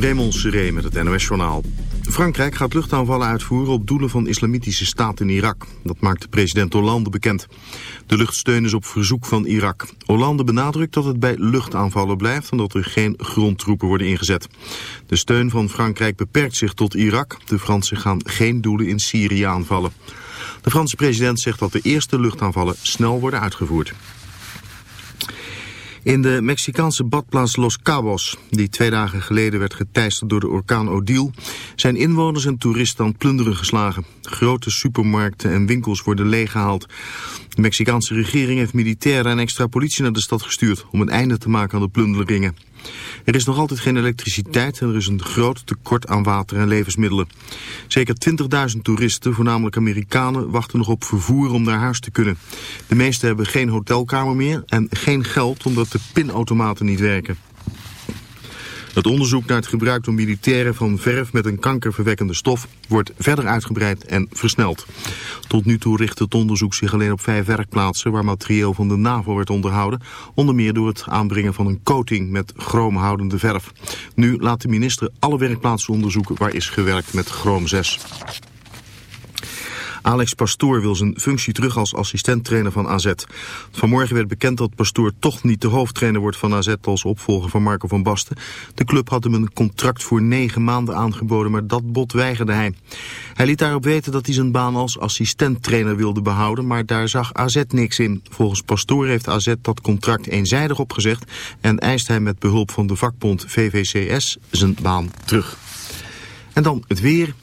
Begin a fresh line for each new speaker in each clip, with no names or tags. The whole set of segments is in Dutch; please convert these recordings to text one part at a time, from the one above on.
Raymond Seré met het NOS-journaal. Frankrijk gaat luchtaanvallen uitvoeren op doelen van islamitische staat in Irak. Dat maakte president Hollande bekend. De luchtsteun is op verzoek van Irak. Hollande benadrukt dat het bij luchtaanvallen blijft... en dat er geen grondtroepen worden ingezet. De steun van Frankrijk beperkt zich tot Irak. De Fransen gaan geen doelen in Syrië aanvallen. De Franse president zegt dat de eerste luchtaanvallen snel worden uitgevoerd. In de Mexicaanse badplaats Los Cabos, die twee dagen geleden werd geteisterd door de orkaan Odile, zijn inwoners en toeristen aan plunderen geslagen. Grote supermarkten en winkels worden leeggehaald. De Mexicaanse regering heeft militairen en extra politie naar de stad gestuurd om een einde te maken aan de plunderingen. Er is nog altijd geen elektriciteit en er is een groot tekort aan water en levensmiddelen. Zeker 20.000 toeristen, voornamelijk Amerikanen, wachten nog op vervoer om naar huis te kunnen. De meesten hebben geen hotelkamer meer en geen geld omdat de pinautomaten niet werken. Het onderzoek naar het gebruik door militairen van verf met een kankerverwekkende stof wordt verder uitgebreid en versneld. Tot nu toe richt het onderzoek zich alleen op vijf werkplaatsen waar materieel van de NAVO werd onderhouden, onder meer door het aanbrengen van een coating met chroomhoudende verf. Nu laat de minister alle werkplaatsen onderzoeken waar is gewerkt met chroom 6. Alex Pastoor wil zijn functie terug als assistenttrainer van AZ. Vanmorgen werd bekend dat Pastoor toch niet de hoofdtrainer wordt van AZ als opvolger van Marco van Basten. De club had hem een contract voor negen maanden aangeboden, maar dat bod weigerde hij. Hij liet daarop weten dat hij zijn baan als assistenttrainer wilde behouden, maar daar zag AZ niks in. Volgens Pastoor heeft AZ dat contract eenzijdig opgezegd en eist hij met behulp van de vakbond VVCS zijn baan terug. En dan het weer.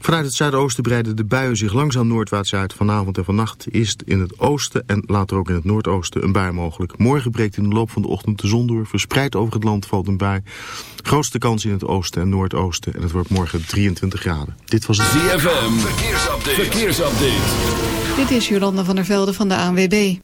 Vanuit het zuidoosten breiden de buien zich langzaam noordwaarts uit. Vanavond en vannacht is in het oosten en later ook in het noordoosten een bui mogelijk. Morgen breekt in de loop van de ochtend de zon door. Verspreid over het land valt een bui. Grootste kans in het oosten en noordoosten. En het wordt morgen 23 graden. Dit was het
ZFM. Verkeersupdate. Verkeersupdate.
Dit is Jolanda van der Velde van de ANWB.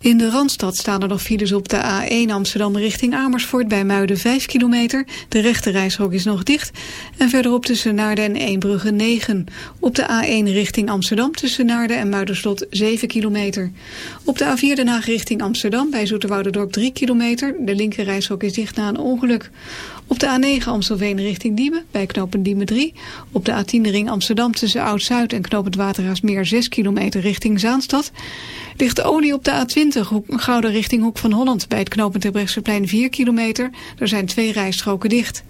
In de Randstad staan er nog files op de A1 Amsterdam richting Amersfoort bij Muiden 5 kilometer. De rechte reishok is nog dicht. En verderop tussen Naarden en Eembrugge 9. Op de A1 richting Amsterdam tussen Naarden en Muiderslot 7 kilometer. Op de A4 Den Haag richting Amsterdam bij Zoeterwouderdorp 3 kilometer. De linker is dicht na een ongeluk. Op de A9 Amstelveen richting Diemen bij knooppunt Diemen 3. Op de A10 ring Amsterdam tussen Oud-Zuid en knooppunt Waterhaasmeer 6 kilometer richting Zaanstad. Ligt olie op de A20 Gouden richting Hoek van Holland bij het knooppunt Terbrechtseplein 4 kilometer. Er zijn twee rijstroken dicht.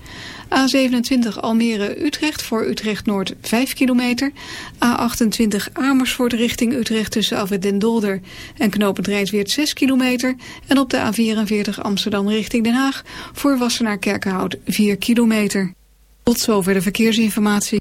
A27 Almere-Utrecht voor Utrecht-Noord 5 kilometer. A28 Amersfoort richting Utrecht tussen Afwet den Dolder en knooppunt Rijnsweert 6 kilometer. En op de A44 Amsterdam richting Den Haag voor Wassenaar-Kerkenhout 4 kilometer. Tot zover de verkeersinformatie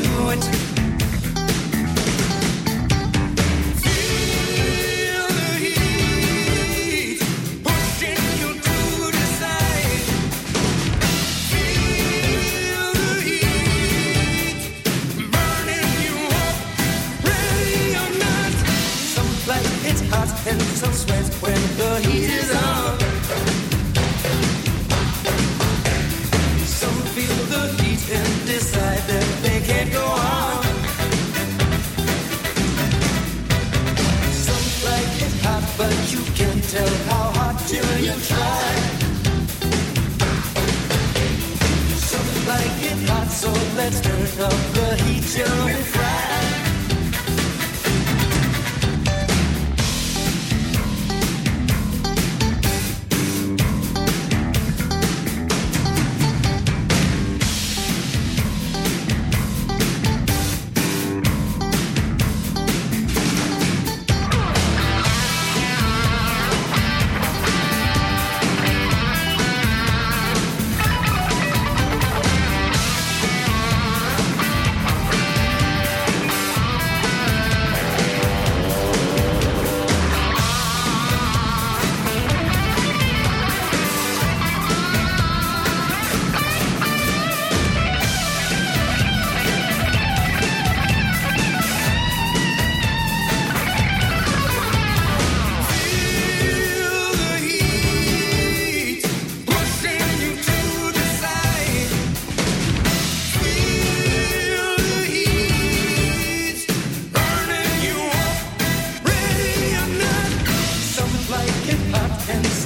do
it.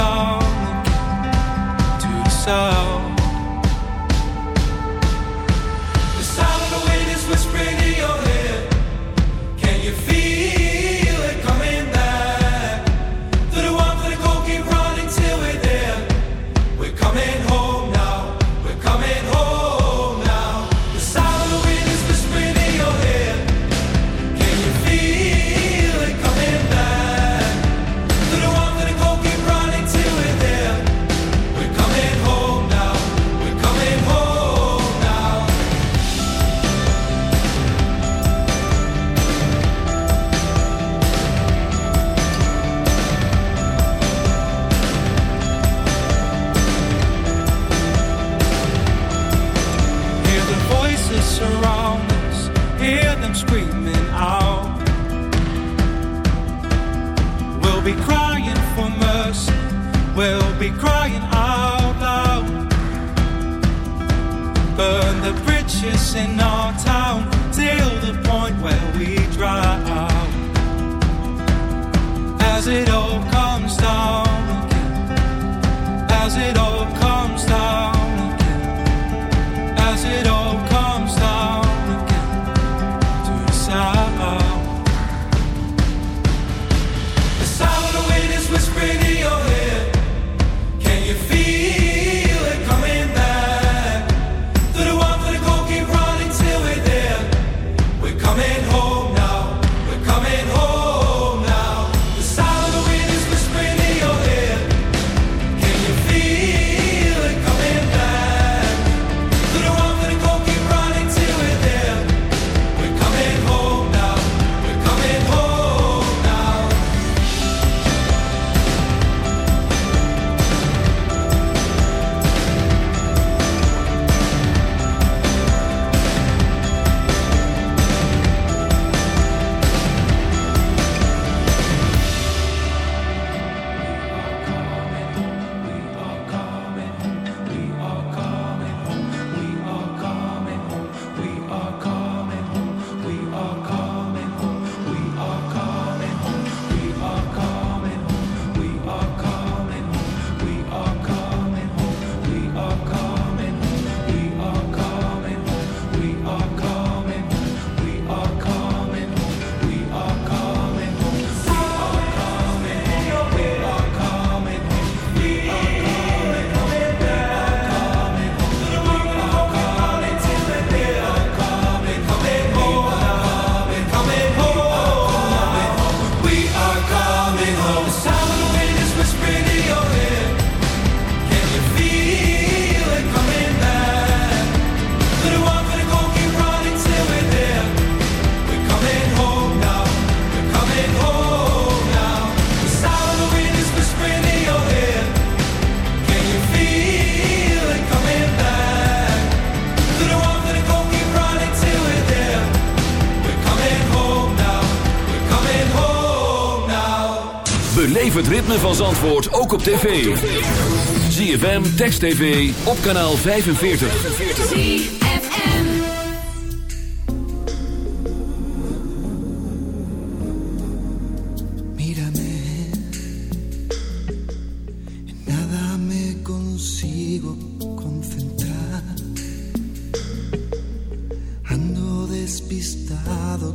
sound, to the sound. The sound of the wind is whispering. be crying.
Van Zandvoort ook op tv. ZFM, Text TV, op kanaal 45.
Mírame, en nada me consigo concentrar. Ando despistado,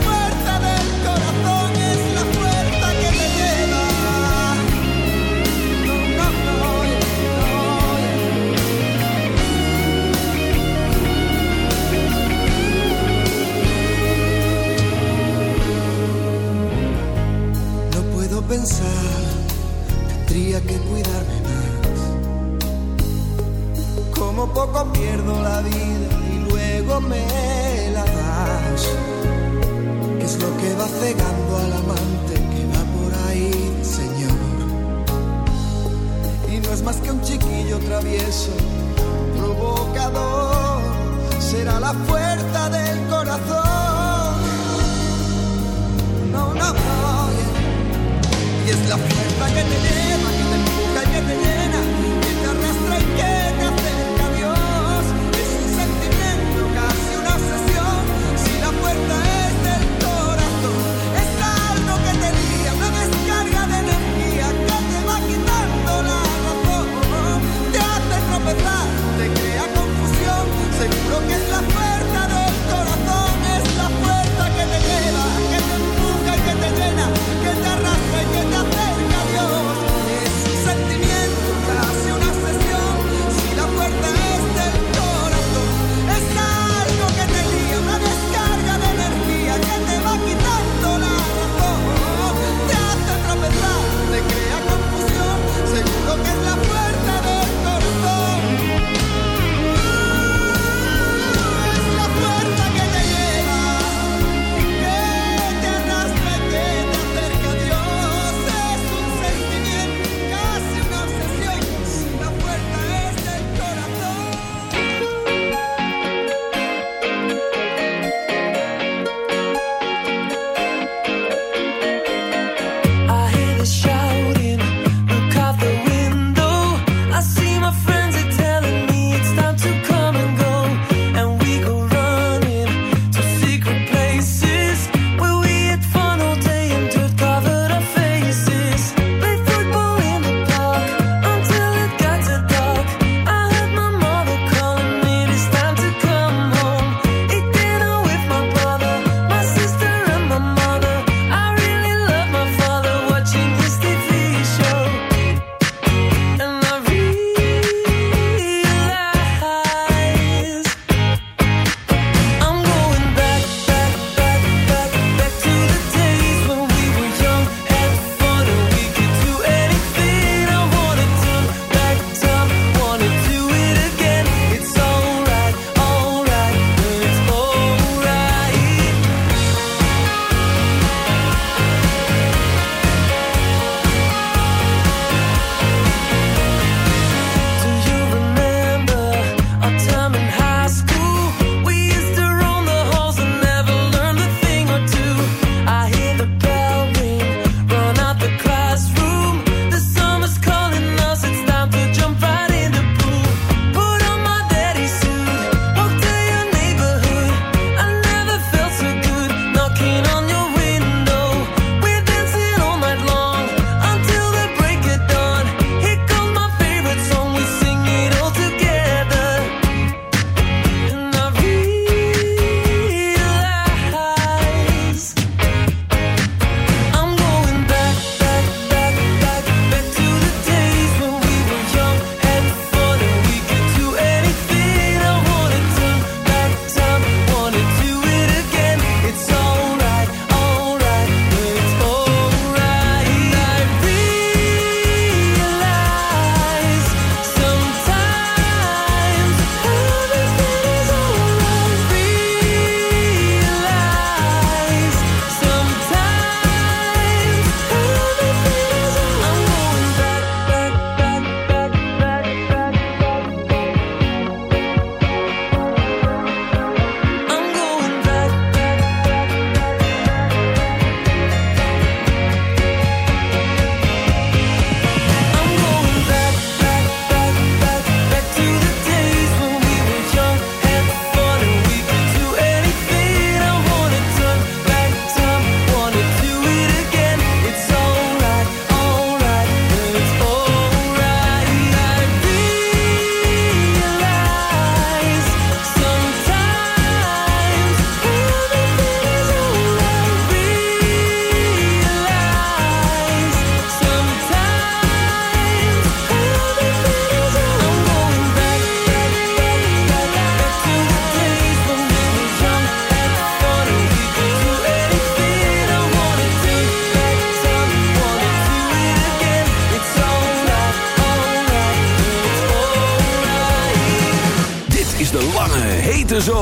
Poco pierdo la vida y luego me la das. ¿Qué es lo que va cegando al amante que va por ahí, Señor? Y no es más que un chiquillo travieso, provocador. Será la fuerza del corazón. No, no, no. Y es la fuerza que te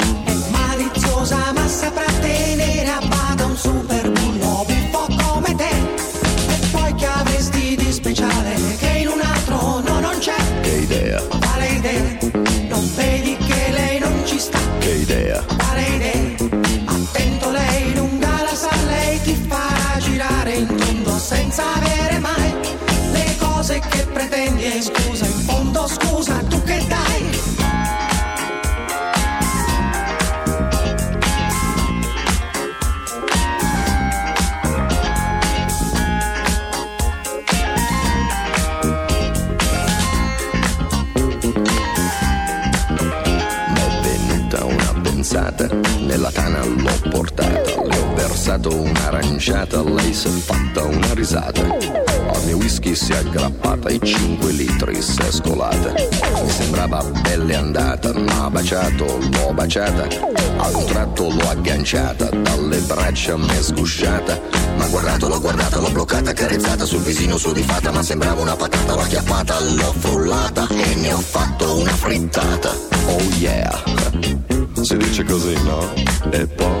Si è aggrappata e 5 litri si è scolata. Mi sembrava belle andata, ma baciato, l'ho baciata. A un tratto l'ho agganciata, dalle braccia m'è sgusciata. Ma guardato, l'ho guardata, l'ho bloccata, carezzata sul visino su di fata, ma sembrava una patata, l'ho acchiappata, l'ho frullata e ne ho fatto una frittata. Oh yeah!
Si dice così, no? E poi,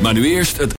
Maar nu eerst het